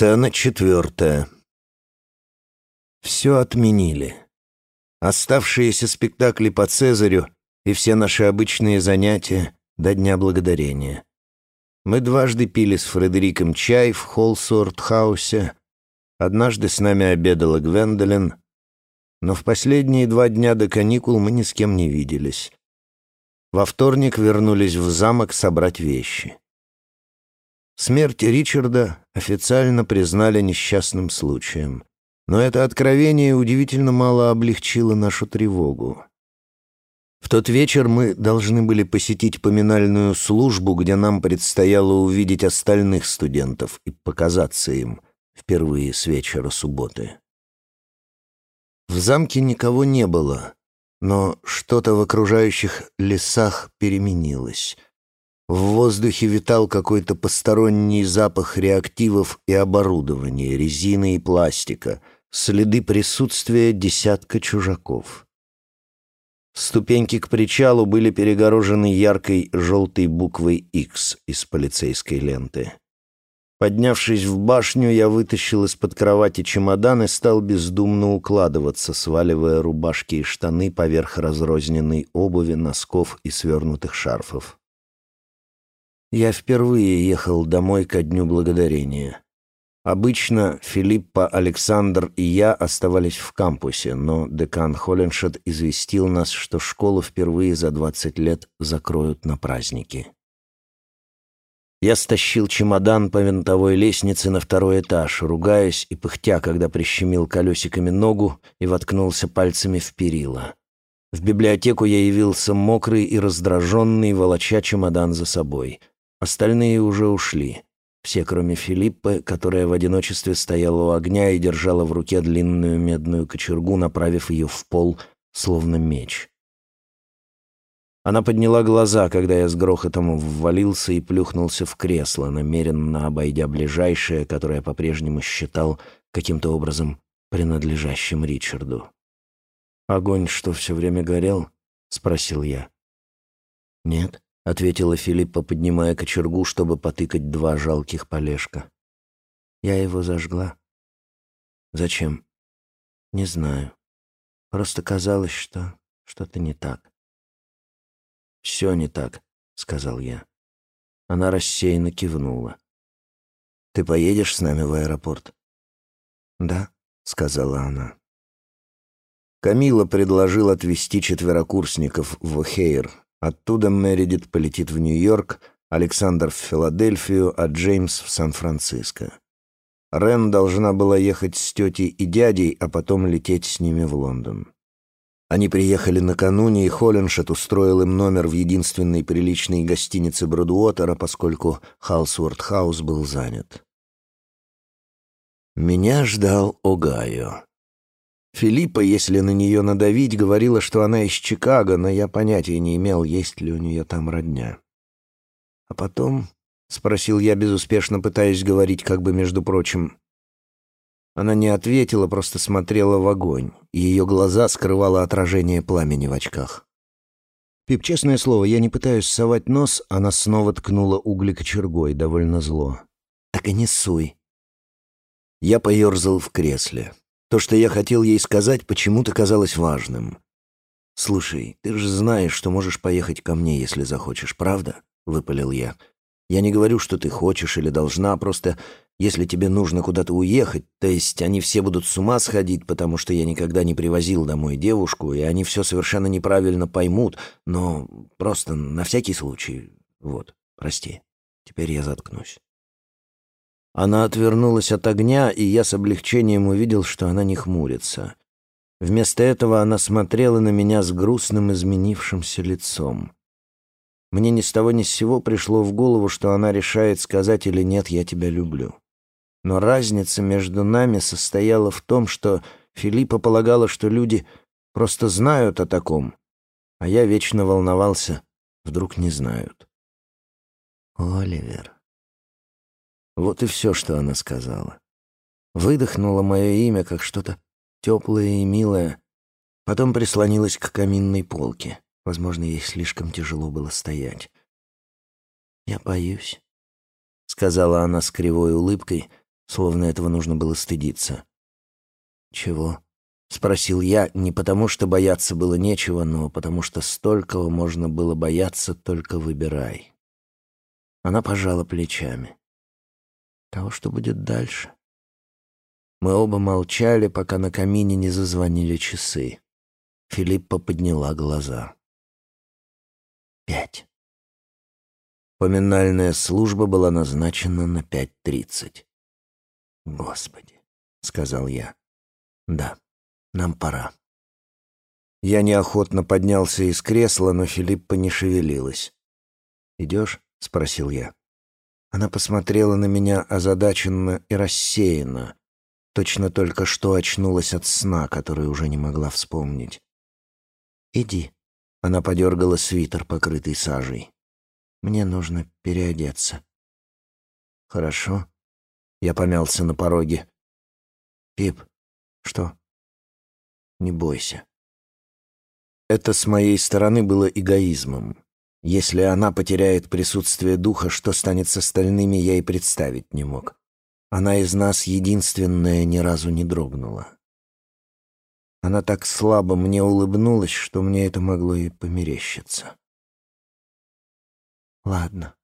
Сцена четвертая. Все отменили. Оставшиеся спектакли по Цезарю и все наши обычные занятия до Дня Благодарения. Мы дважды пили с Фредериком чай в Холсуорт-хаусе. Однажды с нами обедала Гвендолин. Но в последние два дня до каникул мы ни с кем не виделись. Во вторник вернулись в замок собрать вещи. Смерть Ричарда официально признали несчастным случаем. Но это откровение удивительно мало облегчило нашу тревогу. В тот вечер мы должны были посетить поминальную службу, где нам предстояло увидеть остальных студентов и показаться им впервые с вечера субботы. В замке никого не было, но что-то в окружающих лесах переменилось — в воздухе витал какой-то посторонний запах реактивов и оборудования, резины и пластика, следы присутствия десятка чужаков. Ступеньки к причалу были перегорожены яркой желтой буквой X из полицейской ленты. Поднявшись в башню, я вытащил из-под кровати чемодан и стал бездумно укладываться, сваливая рубашки и штаны поверх разрозненной обуви, носков и свернутых шарфов. Я впервые ехал домой ко Дню Благодарения. Обычно Филиппа, Александр и я оставались в кампусе, но декан Холленшет известил нас, что школу впервые за 20 лет закроют на праздники. Я стащил чемодан по винтовой лестнице на второй этаж, ругаясь и пыхтя, когда прищемил колесиками ногу и воткнулся пальцами в перила. В библиотеку я явился мокрый и раздраженный, волоча чемодан за собой — Остальные уже ушли. Все, кроме Филиппа, которая в одиночестве стояла у огня и держала в руке длинную медную кочергу, направив ее в пол, словно меч. Она подняла глаза, когда я с грохотом ввалился и плюхнулся в кресло, намеренно обойдя ближайшее, которое по-прежнему считал каким-то образом принадлежащим Ричарду. «Огонь что, все время горел?» — спросил я. «Нет», — ответила Филиппа, поднимая кочергу, чтобы потыкать два жалких полежка. «Я его зажгла». «Зачем?» «Не знаю. Просто казалось, что что-то не так». «Все не так», — сказал я. Она рассеянно кивнула. «Ты поедешь с нами в аэропорт?» «Да», — сказала она. Камила предложил отвезти четверокурсников в О'Хейр, Оттуда Мередит полетит в Нью-Йорк, Александр в Филадельфию, а Джеймс в Сан-Франциско. Рен должна была ехать с тетей и дядей, а потом лететь с ними в Лондон. Они приехали накануне, и Холленшет устроил им номер в единственной приличной гостинице Бродуотера, поскольку Халсворт Хаус был занят. Меня ждал Огайо. Филиппа, если на нее надавить, говорила, что она из Чикаго, но я понятия не имел, есть ли у нее там родня. А потом, — спросил я, безуспешно пытаясь говорить, как бы между прочим, она не ответила, просто смотрела в огонь, и ее глаза скрывало отражение пламени в очках. «Пип, честное слово, я не пытаюсь совать нос», она снова ткнула угли кочергой, довольно зло. «Так и не суй». Я поерзал в кресле. То, что я хотел ей сказать, почему-то казалось важным. «Слушай, ты же знаешь, что можешь поехать ко мне, если захочешь, правда?» — выпалил я. «Я не говорю, что ты хочешь или должна, просто если тебе нужно куда-то уехать, то есть они все будут с ума сходить, потому что я никогда не привозил домой девушку, и они все совершенно неправильно поймут, но просто на всякий случай. Вот, прости. Теперь я заткнусь». Она отвернулась от огня, и я с облегчением увидел, что она не хмурится. Вместо этого она смотрела на меня с грустным изменившимся лицом. Мне ни с того ни с сего пришло в голову, что она решает сказать или нет «я тебя люблю». Но разница между нами состояла в том, что Филиппа полагала, что люди просто знают о таком, а я вечно волновался, вдруг не знают. «Оливер», вот и все, что она сказала. Выдохнула мое имя, как что-то теплое и милое, потом прислонилась к каминной полке. Возможно, ей слишком тяжело было стоять. «Я боюсь», — сказала она с кривой улыбкой, словно этого нужно было стыдиться. «Чего?» — спросил я, не потому что бояться было нечего, но потому что столького можно было бояться, только выбирай. Она пожала плечами. «Того, что будет дальше?» Мы оба молчали, пока на камине не зазвонили часы. Филиппа подняла глаза. Пять. Поминальная служба была назначена на пять тридцать. «Господи», — сказал я. «Да, нам пора». Я неохотно поднялся из кресла, но Филиппа не шевелилась. «Идешь?» — спросил я. Она посмотрела на меня озадаченно и рассеянно, точно только что очнулась от сна, который уже не могла вспомнить. «Иди», — она подергала свитер, покрытый сажей. «Мне нужно переодеться». «Хорошо». Я помялся на пороге. «Пип, что?» «Не бойся». Это с моей стороны было эгоизмом. Если она потеряет присутствие духа, что станет с остальными, я и представить не мог. Она из нас единственная ни разу не дрогнула. Она так слабо мне улыбнулась, что мне это могло и померещиться. «Ладно»,